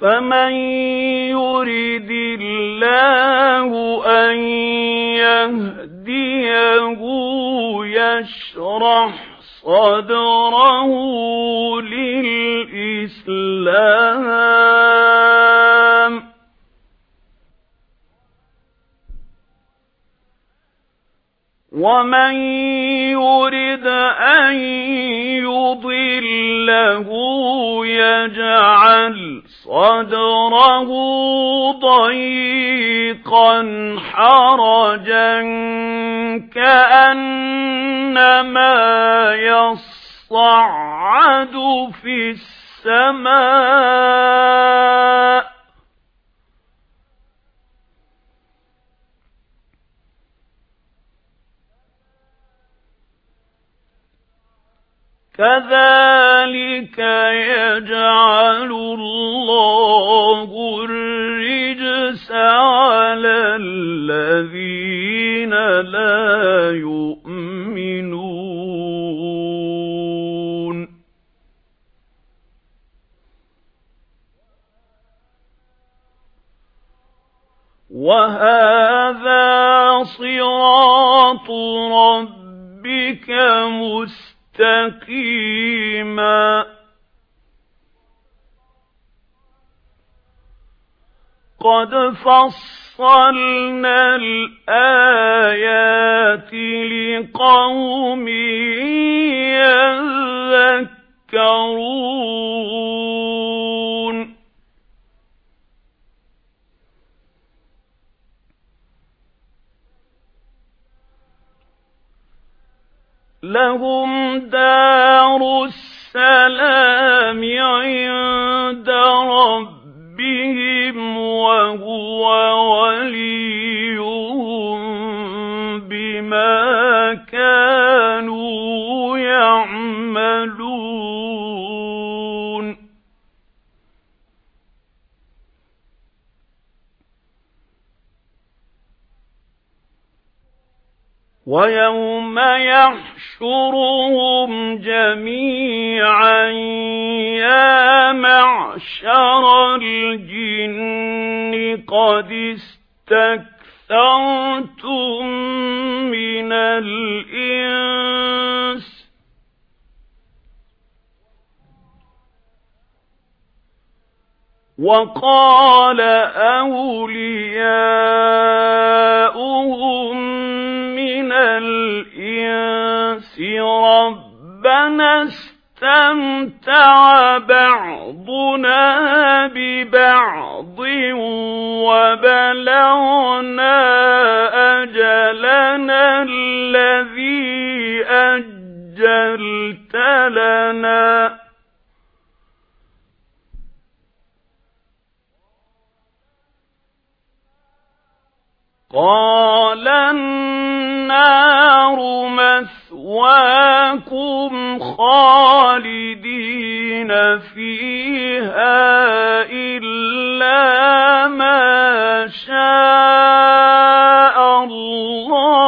فمن يرد الله أن يهديه يشرح صدره للإسلام ومن يرد أن يضله يجعل صدره ضيقا حرجا كأنما يصعد في السماء كذلك يجعل الله الرجس على الذين لا يؤمنون. وهذا صراط ربك مستقيم. مستقيما. قد فصلنا الآيات لقوم يذكرون. لهم دار السلام عند ربهم وهو ويوم يحشر يحشرهم جميعا يا معشر الجن قد استكثرتم من الإنس. وقال أولياؤهم ببعض وبلغنا أجلنا الذي أجلت لنا. قال النار مثواكم خالدين فيها إلا ما شاء الله.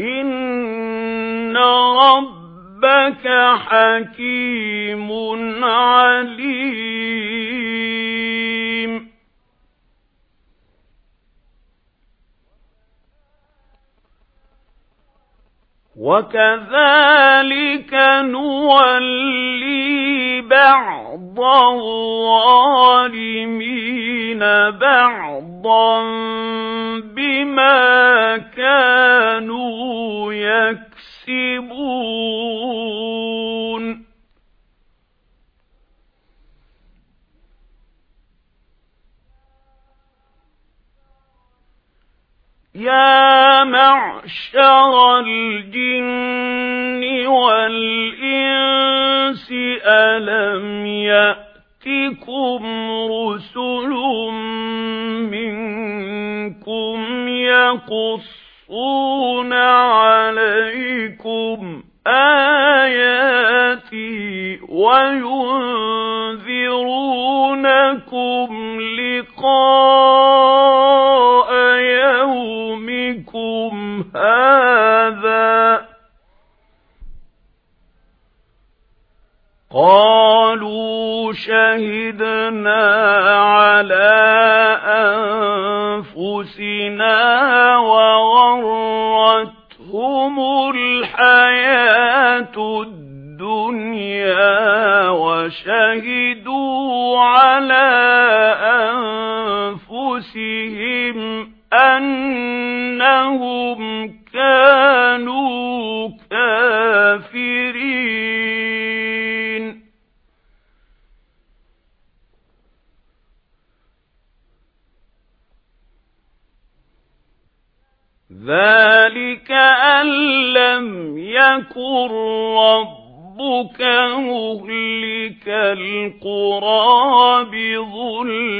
إن ربك حكيم عليم وكذلك نولي بعض الظالمين بعضا بما كانوا يكسبون. يا معشر الجن والإنس ألم يأتكم رسل منكم يقصون عليكم آياتي وينذرونكم لقاء شهدنا على أنفسنا وغرتهم الحياة الدنيا وشهدوا على ذلك أن لم يكن ربك مهلك القرى بظلم